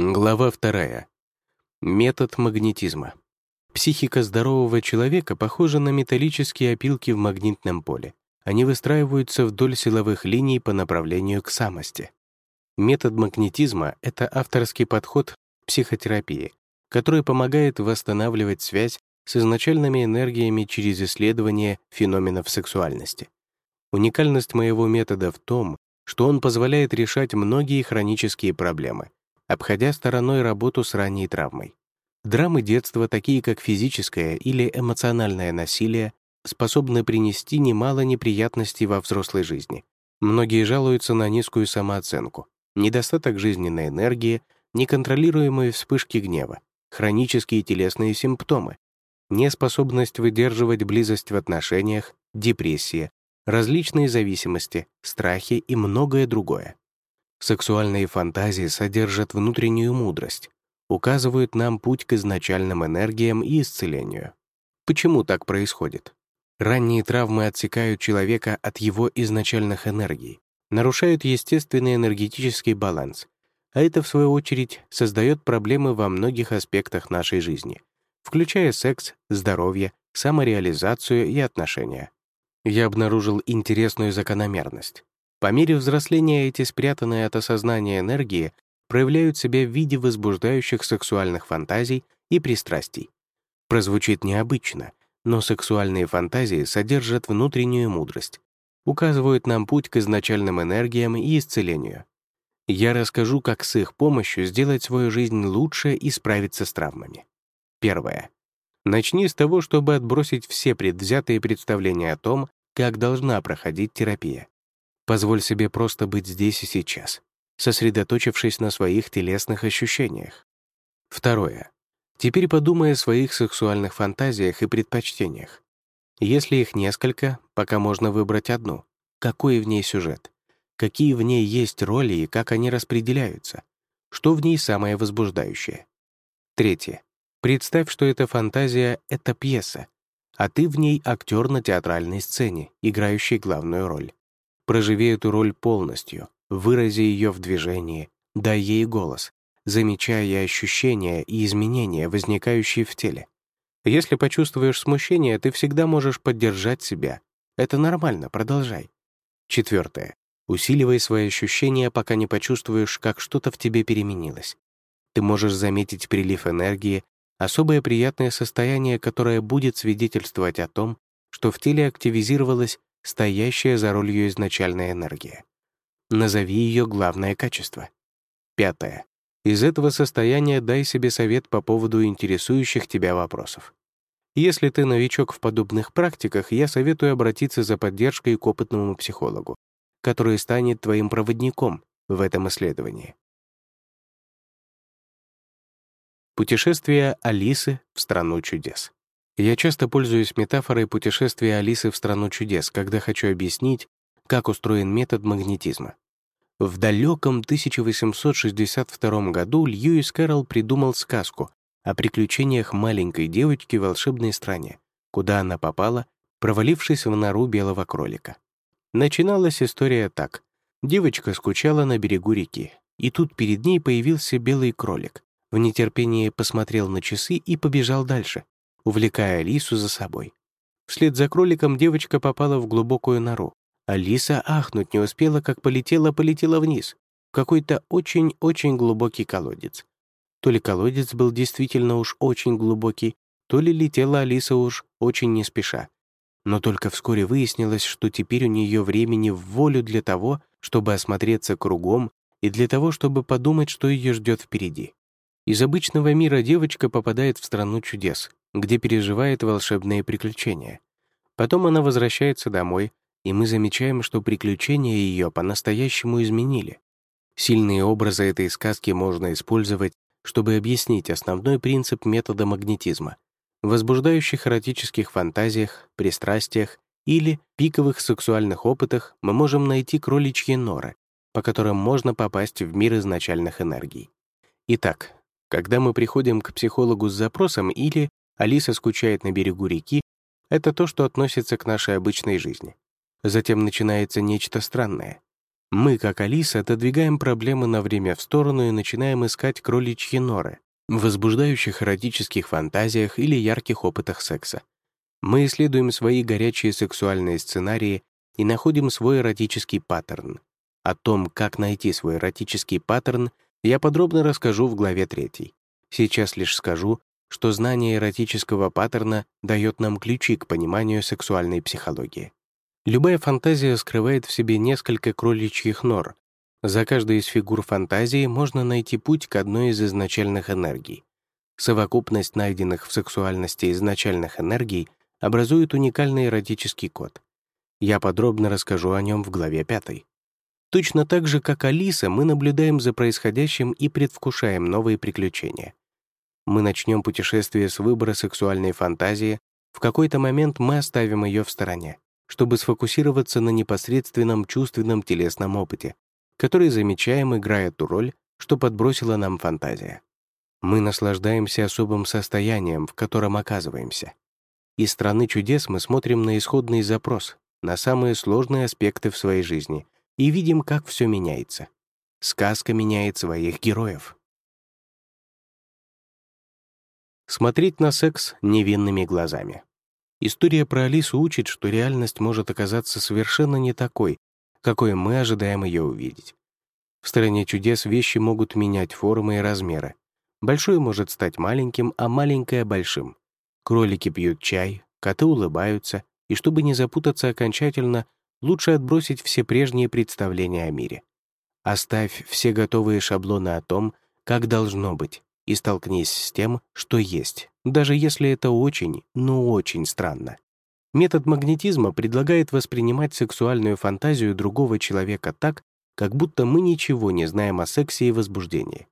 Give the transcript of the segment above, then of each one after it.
Глава вторая. Метод магнетизма. Психика здорового человека похожа на металлические опилки в магнитном поле. Они выстраиваются вдоль силовых линий по направлению к самости. Метод магнетизма — это авторский подход психотерапии, который помогает восстанавливать связь с изначальными энергиями через исследование феноменов сексуальности. Уникальность моего метода в том, что он позволяет решать многие хронические проблемы — обходя стороной работу с ранней травмой. Драмы детства, такие как физическое или эмоциональное насилие, способны принести немало неприятностей во взрослой жизни. Многие жалуются на низкую самооценку, недостаток жизненной энергии, неконтролируемые вспышки гнева, хронические телесные симптомы, неспособность выдерживать близость в отношениях, депрессия, различные зависимости, страхи и многое другое. Сексуальные фантазии содержат внутреннюю мудрость, указывают нам путь к изначальным энергиям и исцелению. Почему так происходит? Ранние травмы отсекают человека от его изначальных энергий, нарушают естественный энергетический баланс, а это, в свою очередь, создает проблемы во многих аспектах нашей жизни, включая секс, здоровье, самореализацию и отношения. Я обнаружил интересную закономерность. По мере взросления эти спрятанные от осознания энергии проявляют себя в виде возбуждающих сексуальных фантазий и пристрастий. Прозвучит необычно, но сексуальные фантазии содержат внутреннюю мудрость, указывают нам путь к изначальным энергиям и исцелению. Я расскажу, как с их помощью сделать свою жизнь лучше и справиться с травмами. Первое. Начни с того, чтобы отбросить все предвзятые представления о том, как должна проходить терапия. Позволь себе просто быть здесь и сейчас, сосредоточившись на своих телесных ощущениях. Второе. Теперь подумай о своих сексуальных фантазиях и предпочтениях. Если их несколько, пока можно выбрать одну. Какой в ней сюжет? Какие в ней есть роли и как они распределяются? Что в ней самое возбуждающее? Третье. Представь, что эта фантазия — это пьеса, а ты в ней актер на театральной сцене, играющий главную роль. Проживи эту роль полностью, вырази ее в движении, дай ей голос, замечая ощущения и изменения, возникающие в теле. Если почувствуешь смущение, ты всегда можешь поддержать себя. Это нормально, продолжай. Четвертое. Усиливай свои ощущения, пока не почувствуешь, как что-то в тебе переменилось. Ты можешь заметить прилив энергии, особое приятное состояние, которое будет свидетельствовать о том, что в теле активизировалась стоящая за ролью изначальная энергия. Назови ее главное качество. Пятое. Из этого состояния дай себе совет по поводу интересующих тебя вопросов. Если ты новичок в подобных практиках, я советую обратиться за поддержкой к опытному психологу, который станет твоим проводником в этом исследовании. Путешествие Алисы в страну чудес. Я часто пользуюсь метафорой путешествия Алисы в страну чудес, когда хочу объяснить, как устроен метод магнетизма. В далеком 1862 году Льюис Кэрролл придумал сказку о приключениях маленькой девочки в волшебной стране, куда она попала, провалившись в нору белого кролика. Начиналась история так. Девочка скучала на берегу реки, и тут перед ней появился белый кролик. В нетерпении посмотрел на часы и побежал дальше, увлекая Алису за собой. Вслед за кроликом девочка попала в глубокую нору. Алиса ахнуть не успела, как полетела-полетела вниз, в какой-то очень-очень глубокий колодец. То ли колодец был действительно уж очень глубокий, то ли летела Алиса уж очень не спеша. Но только вскоре выяснилось, что теперь у нее времени в волю для того, чтобы осмотреться кругом и для того, чтобы подумать, что ее ждет впереди. Из обычного мира девочка попадает в страну чудес, где переживает волшебные приключения. Потом она возвращается домой, и мы замечаем, что приключения ее по-настоящему изменили. Сильные образы этой сказки можно использовать, чтобы объяснить основной принцип метода магнетизма — возбуждающих эротических фантазиях, пристрастиях или пиковых сексуальных опытах мы можем найти кроличьи норы, по которым можно попасть в мир изначальных энергий. Итак, когда мы приходим к психологу с запросом или Алиса скучает на берегу реки, это то, что относится к нашей обычной жизни. Затем начинается нечто странное. Мы, как Алиса, отодвигаем проблемы на время в сторону и начинаем искать кроличьи норы в возбуждающих эротических фантазиях или ярких опытах секса. Мы исследуем свои горячие сексуальные сценарии и находим свой эротический паттерн. О том, как найти свой эротический паттерн, я подробно расскажу в главе 3. Сейчас лишь скажу, что знание эротического паттерна дает нам ключи к пониманию сексуальной психологии. Любая фантазия скрывает в себе несколько кроличьих нор. За каждой из фигур фантазии можно найти путь к одной из изначальных энергий. Совокупность найденных в сексуальности изначальных энергий образует уникальный эротический код. Я подробно расскажу о нем в главе 5. Точно так же, как Алиса, мы наблюдаем за происходящим и предвкушаем новые приключения. Мы начнем путешествие с выбора сексуальной фантазии, в какой-то момент мы оставим ее в стороне, чтобы сфокусироваться на непосредственном чувственном телесном опыте, который замечаем, играя ту роль, что подбросила нам фантазия. Мы наслаждаемся особым состоянием, в котором оказываемся. Из страны чудес мы смотрим на исходный запрос, на самые сложные аспекты в своей жизни — и видим, как все меняется. Сказка меняет своих героев. Смотреть на секс невинными глазами. История про Алису учит, что реальность может оказаться совершенно не такой, какой мы ожидаем ее увидеть. В «Стране чудес» вещи могут менять формы и размеры. Большое может стать маленьким, а маленькое — большим. Кролики пьют чай, коты улыбаются, и чтобы не запутаться окончательно, лучше отбросить все прежние представления о мире. Оставь все готовые шаблоны о том, как должно быть, и столкнись с тем, что есть, даже если это очень, ну очень странно. Метод магнетизма предлагает воспринимать сексуальную фантазию другого человека так, как будто мы ничего не знаем о сексе и возбуждении.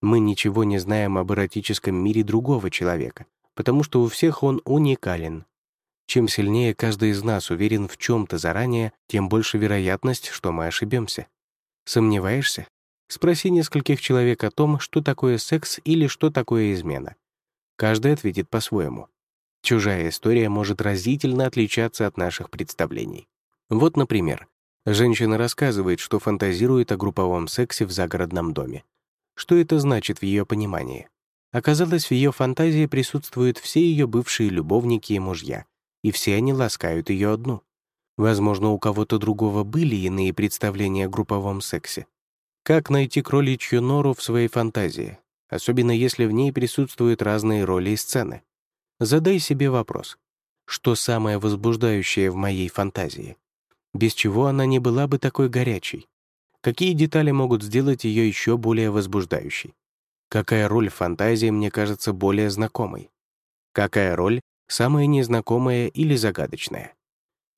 Мы ничего не знаем об эротическом мире другого человека, потому что у всех он уникален, чем сильнее каждый из нас уверен в чем-то заранее, тем больше вероятность, что мы ошибемся. Сомневаешься? Спроси нескольких человек о том, что такое секс или что такое измена. Каждый ответит по-своему. Чужая история может разительно отличаться от наших представлений. Вот, например, женщина рассказывает, что фантазирует о групповом сексе в загородном доме. Что это значит в ее понимании? Оказалось, в ее фантазии присутствуют все ее бывшие любовники и мужья — и все они ласкают ее одну. Возможно, у кого-то другого были иные представления о групповом сексе. Как найти кроличью нору в своей фантазии, особенно если в ней присутствуют разные роли и сцены? Задай себе вопрос. Что самое возбуждающее в моей фантазии? Без чего она не была бы такой горячей? Какие детали могут сделать ее еще более возбуждающей? Какая роль фантазии мне кажется более знакомой? Какая роль самое незнакомое или загадочное.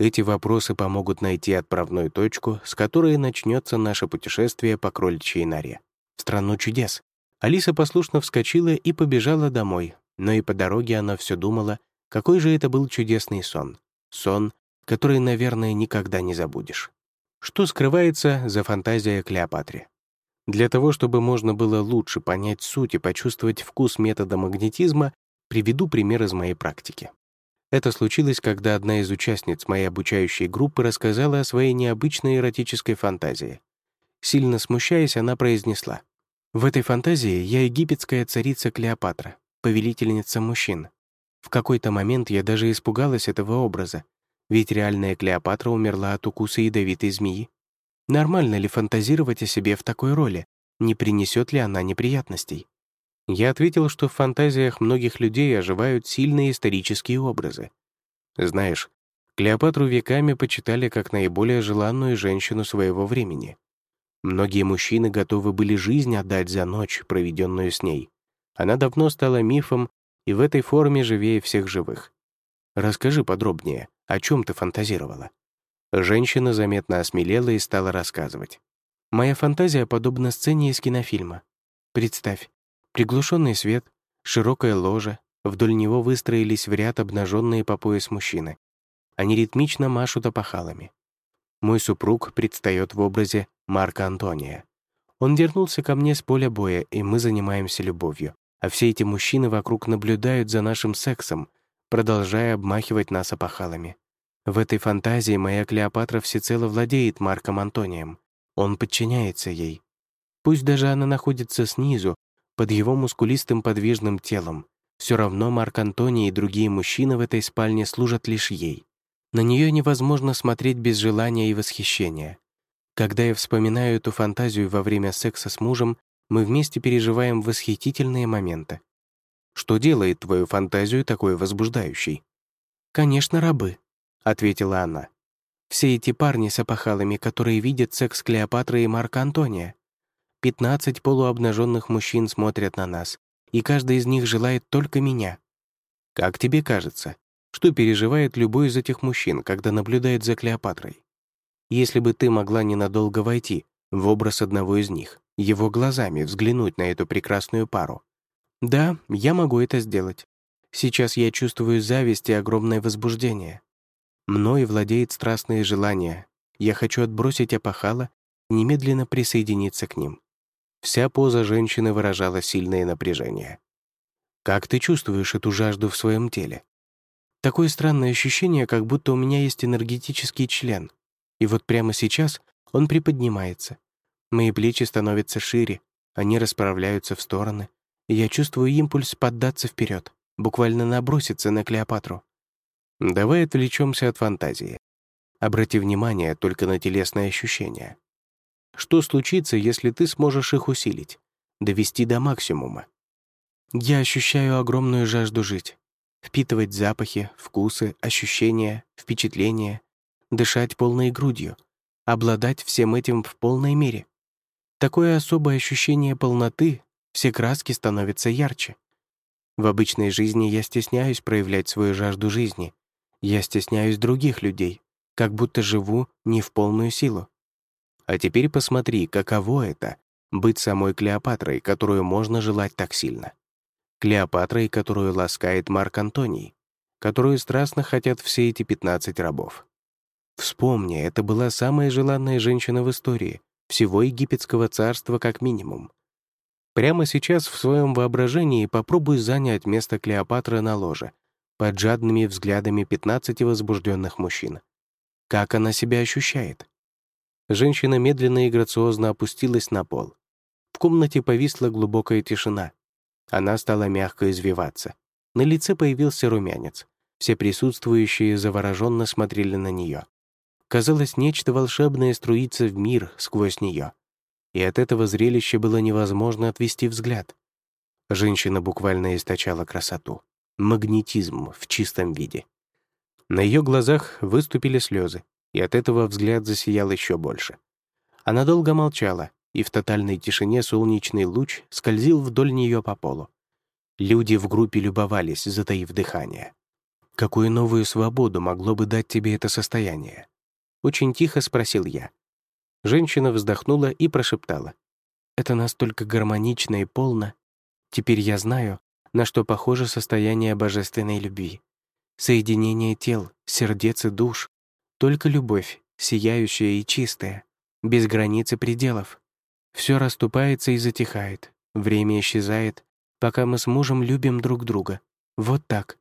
Эти вопросы помогут найти отправную точку, с которой начнется наше путешествие по кроличьей норе. Страну чудес. Алиса послушно вскочила и побежала домой, но и по дороге она все думала, какой же это был чудесный сон. Сон, который, наверное, никогда не забудешь. Что скрывается за фантазией Клеопатре? Для того, чтобы можно было лучше понять суть и почувствовать вкус метода магнетизма, Приведу пример из моей практики. Это случилось, когда одна из участниц моей обучающей группы рассказала о своей необычной эротической фантазии. Сильно смущаясь, она произнесла. «В этой фантазии я египетская царица Клеопатра, повелительница мужчин. В какой-то момент я даже испугалась этого образа, ведь реальная Клеопатра умерла от укуса ядовитой змеи. Нормально ли фантазировать о себе в такой роли? Не принесет ли она неприятностей? Я ответил, что в фантазиях многих людей оживают сильные исторические образы. Знаешь, Клеопатру веками почитали как наиболее желанную женщину своего времени. Многие мужчины готовы были жизнь отдать за ночь, проведенную с ней. Она давно стала мифом и в этой форме живее всех живых. Расскажи подробнее, о чем ты фантазировала. Женщина заметно осмелела и стала рассказывать. Моя фантазия подобна сцене из кинофильма. Представь, Приглушенный свет, широкое ложе, вдоль него выстроились в ряд обнаженные по пояс мужчины. Они ритмично машут опахалами. Мой супруг предстает в образе Марка Антония. Он вернулся ко мне с поля боя, и мы занимаемся любовью. А все эти мужчины вокруг наблюдают за нашим сексом, продолжая обмахивать нас опахалами. В этой фантазии моя Клеопатра всецело владеет Марком Антонием. Он подчиняется ей. Пусть даже она находится снизу, под его мускулистым подвижным телом, все равно Марк Антоний и другие мужчины в этой спальне служат лишь ей. На нее невозможно смотреть без желания и восхищения. Когда я вспоминаю эту фантазию во время секса с мужем, мы вместе переживаем восхитительные моменты. Что делает твою фантазию такой возбуждающей? «Конечно, рабы», — ответила она. «Все эти парни с опахалами, которые видят секс Клеопатры и Марка Антония. Пятнадцать полуобнаженных мужчин смотрят на нас, и каждый из них желает только меня. Как тебе кажется, что переживает любой из этих мужчин, когда наблюдает за Клеопатрой? Если бы ты могла ненадолго войти в образ одного из них, его глазами взглянуть на эту прекрасную пару. Да, я могу это сделать. Сейчас я чувствую зависть и огромное возбуждение. Мною владеет страстное желание. Я хочу отбросить опахало немедленно присоединиться к ним. Вся поза женщины выражала сильное напряжение. «Как ты чувствуешь эту жажду в своем теле?» «Такое странное ощущение, как будто у меня есть энергетический член. И вот прямо сейчас он приподнимается. Мои плечи становятся шире, они расправляются в стороны, и я чувствую импульс поддаться вперед, буквально наброситься на Клеопатру. Давай отвлечемся от фантазии. Обрати внимание только на телесные ощущения. Что случится, если ты сможешь их усилить, довести до максимума? Я ощущаю огромную жажду жить, впитывать запахи, вкусы, ощущения, впечатления, дышать полной грудью, обладать всем этим в полной мере. Такое особое ощущение полноты, все краски становятся ярче. В обычной жизни я стесняюсь проявлять свою жажду жизни. Я стесняюсь других людей, как будто живу не в полную силу. А теперь посмотри, каково это — быть самой Клеопатрой, которую можно желать так сильно. Клеопатрой, которую ласкает Марк Антоний, которую страстно хотят все эти 15 рабов. Вспомни, это была самая желанная женщина в истории, всего египетского царства как минимум. Прямо сейчас в своем воображении попробуй занять место Клеопатры на ложе, под жадными взглядами 15 возбужденных мужчин. Как она себя ощущает? Женщина медленно и грациозно опустилась на пол. В комнате повисла глубокая тишина. Она стала мягко извиваться. На лице появился румянец. Все присутствующие завороженно смотрели на нее. Казалось, нечто волшебное струится в мир сквозь нее. И от этого зрелища было невозможно отвести взгляд. Женщина буквально источала красоту. Магнетизм в чистом виде. На ее глазах выступили слезы, и от этого взгляд засиял еще больше. Она долго молчала, и в тотальной тишине солнечный луч скользил вдоль нее по полу. Люди в группе любовались, затаив дыхание. «Какую новую свободу могло бы дать тебе это состояние?» Очень тихо спросил я. Женщина вздохнула и прошептала. «Это настолько гармонично и полно. Теперь я знаю, на что похоже состояние божественной любви. Соединение тел, сердец и душ, только любовь, сияющая и чистая, без границы пределов. Все расступается и затихает, время исчезает, пока мы с мужем любим друг друга. Вот так.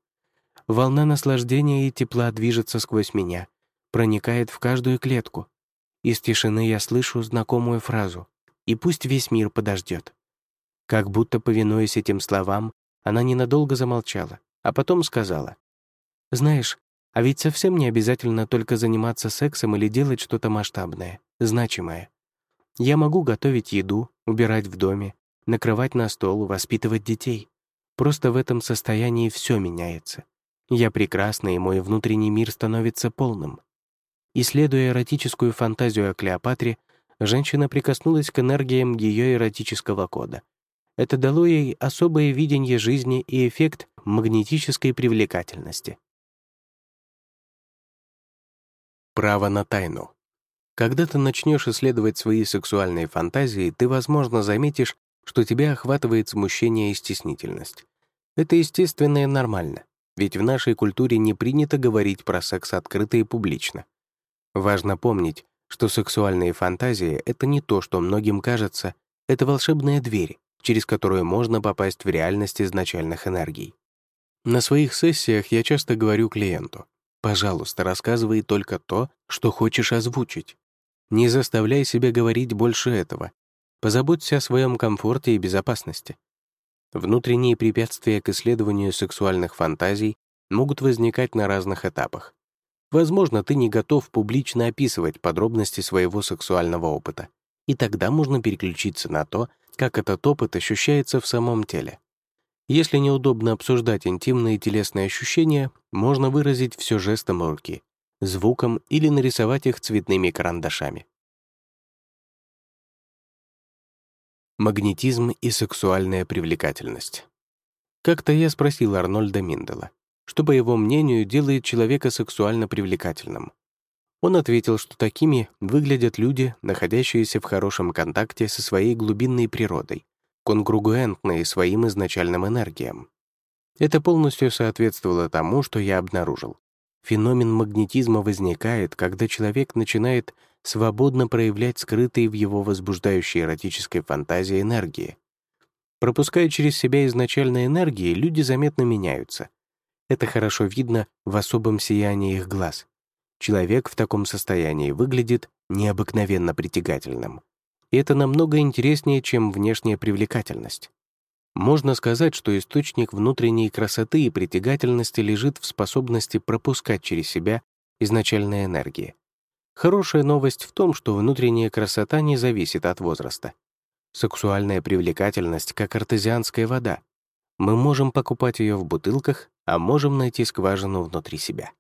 Волна наслаждения и тепла движется сквозь меня, проникает в каждую клетку. Из тишины я слышу знакомую фразу «И пусть весь мир подождет». Как будто, повинуясь этим словам, она ненадолго замолчала, а потом сказала. «Знаешь, а ведь совсем не обязательно только заниматься сексом или делать что-то масштабное, значимое. Я могу готовить еду, убирать в доме, накрывать на стол, воспитывать детей. Просто в этом состоянии все меняется. Я прекрасна, и мой внутренний мир становится полным. Исследуя эротическую фантазию о Клеопатре, женщина прикоснулась к энергиям ее эротического кода. Это дало ей особое видение жизни и эффект магнетической привлекательности. Право на тайну. Когда ты начнешь исследовать свои сексуальные фантазии, ты, возможно, заметишь, что тебя охватывает смущение и стеснительность. Это естественно и нормально, ведь в нашей культуре не принято говорить про секс открыто и публично. Важно помнить, что сексуальные фантазии — это не то, что многим кажется, это волшебная дверь, через которую можно попасть в реальность изначальных энергий. На своих сессиях я часто говорю клиенту, Пожалуйста, рассказывай только то, что хочешь озвучить. Не заставляй себя говорить больше этого. Позаботься о своем комфорте и безопасности. Внутренние препятствия к исследованию сексуальных фантазий могут возникать на разных этапах. Возможно, ты не готов публично описывать подробности своего сексуального опыта, и тогда можно переключиться на то, как этот опыт ощущается в самом теле. Если неудобно обсуждать интимные телесные ощущения, можно выразить все жестом руки, звуком или нарисовать их цветными карандашами. Магнетизм и сексуальная привлекательность. Как-то я спросил Арнольда Миндела, что, по его мнению, делает человека сексуально привлекательным. Он ответил, что такими выглядят люди, находящиеся в хорошем контакте со своей глубинной природой, конгругуентные своим изначальным энергиям. Это полностью соответствовало тому, что я обнаружил. Феномен магнетизма возникает, когда человек начинает свободно проявлять скрытые в его возбуждающей эротической фантазии энергии. Пропуская через себя изначальные энергии, люди заметно меняются. Это хорошо видно в особом сиянии их глаз. Человек в таком состоянии выглядит необыкновенно притягательным. И это намного интереснее, чем внешняя привлекательность. Можно сказать, что источник внутренней красоты и притягательности лежит в способности пропускать через себя изначальные энергии. Хорошая новость в том, что внутренняя красота не зависит от возраста. Сексуальная привлекательность как артезианская вода. Мы можем покупать ее в бутылках, а можем найти скважину внутри себя.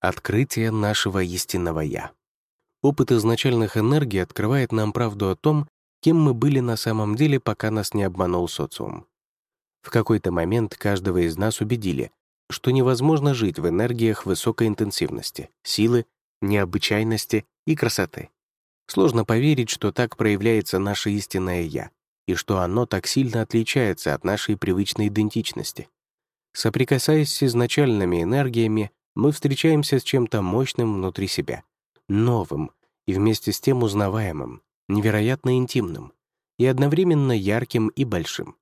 Открытие нашего истинного «я». Опыт изначальных энергий открывает нам правду о том, кем мы были на самом деле, пока нас не обманул социум. В какой-то момент каждого из нас убедили, что невозможно жить в энергиях высокой интенсивности, силы, необычайности и красоты. Сложно поверить, что так проявляется наше истинное «я», и что оно так сильно отличается от нашей привычной идентичности. Соприкасаясь с изначальными энергиями, мы встречаемся с чем-то мощным внутри себя, новым и вместе с тем узнаваемым, невероятно интимным и одновременно ярким и большим.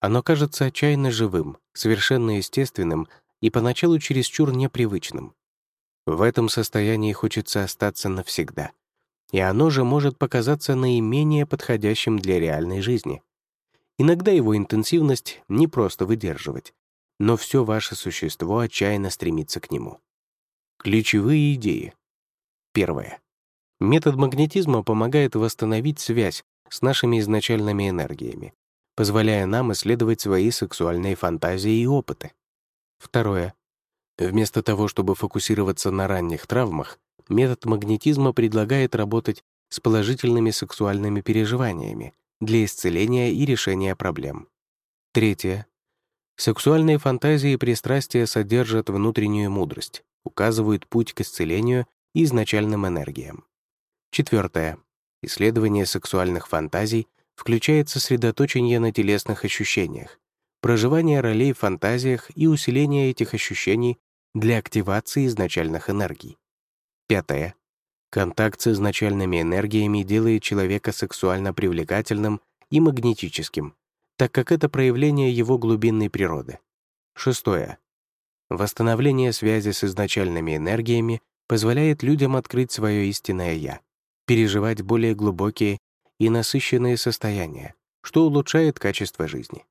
Оно кажется отчаянно живым, совершенно естественным и поначалу чересчур непривычным. В этом состоянии хочется остаться навсегда. И оно же может показаться наименее подходящим для реальной жизни. Иногда его интенсивность не просто выдерживать, но все ваше существо отчаянно стремится к нему. Ключевые идеи. Первое. Метод магнетизма помогает восстановить связь с нашими изначальными энергиями, позволяя нам исследовать свои сексуальные фантазии и опыты. Второе. Вместо того, чтобы фокусироваться на ранних травмах, метод магнетизма предлагает работать с положительными сексуальными переживаниями для исцеления и решения проблем. Третье. Сексуальные фантазии и пристрастия содержат внутреннюю мудрость, указывают путь к исцелению и изначальным энергиям. Четвертое. Исследование сексуальных фантазий включает сосредоточение на телесных ощущениях, проживание ролей в фантазиях и усиление этих ощущений для активации изначальных энергий. Пятое. Контакт с изначальными энергиями делает человека сексуально привлекательным и магнетическим, так как это проявление его глубинной природы. Шестое. Восстановление связи с изначальными энергиями позволяет людям открыть свое истинное «я», переживать более глубокие и насыщенные состояния, что улучшает качество жизни.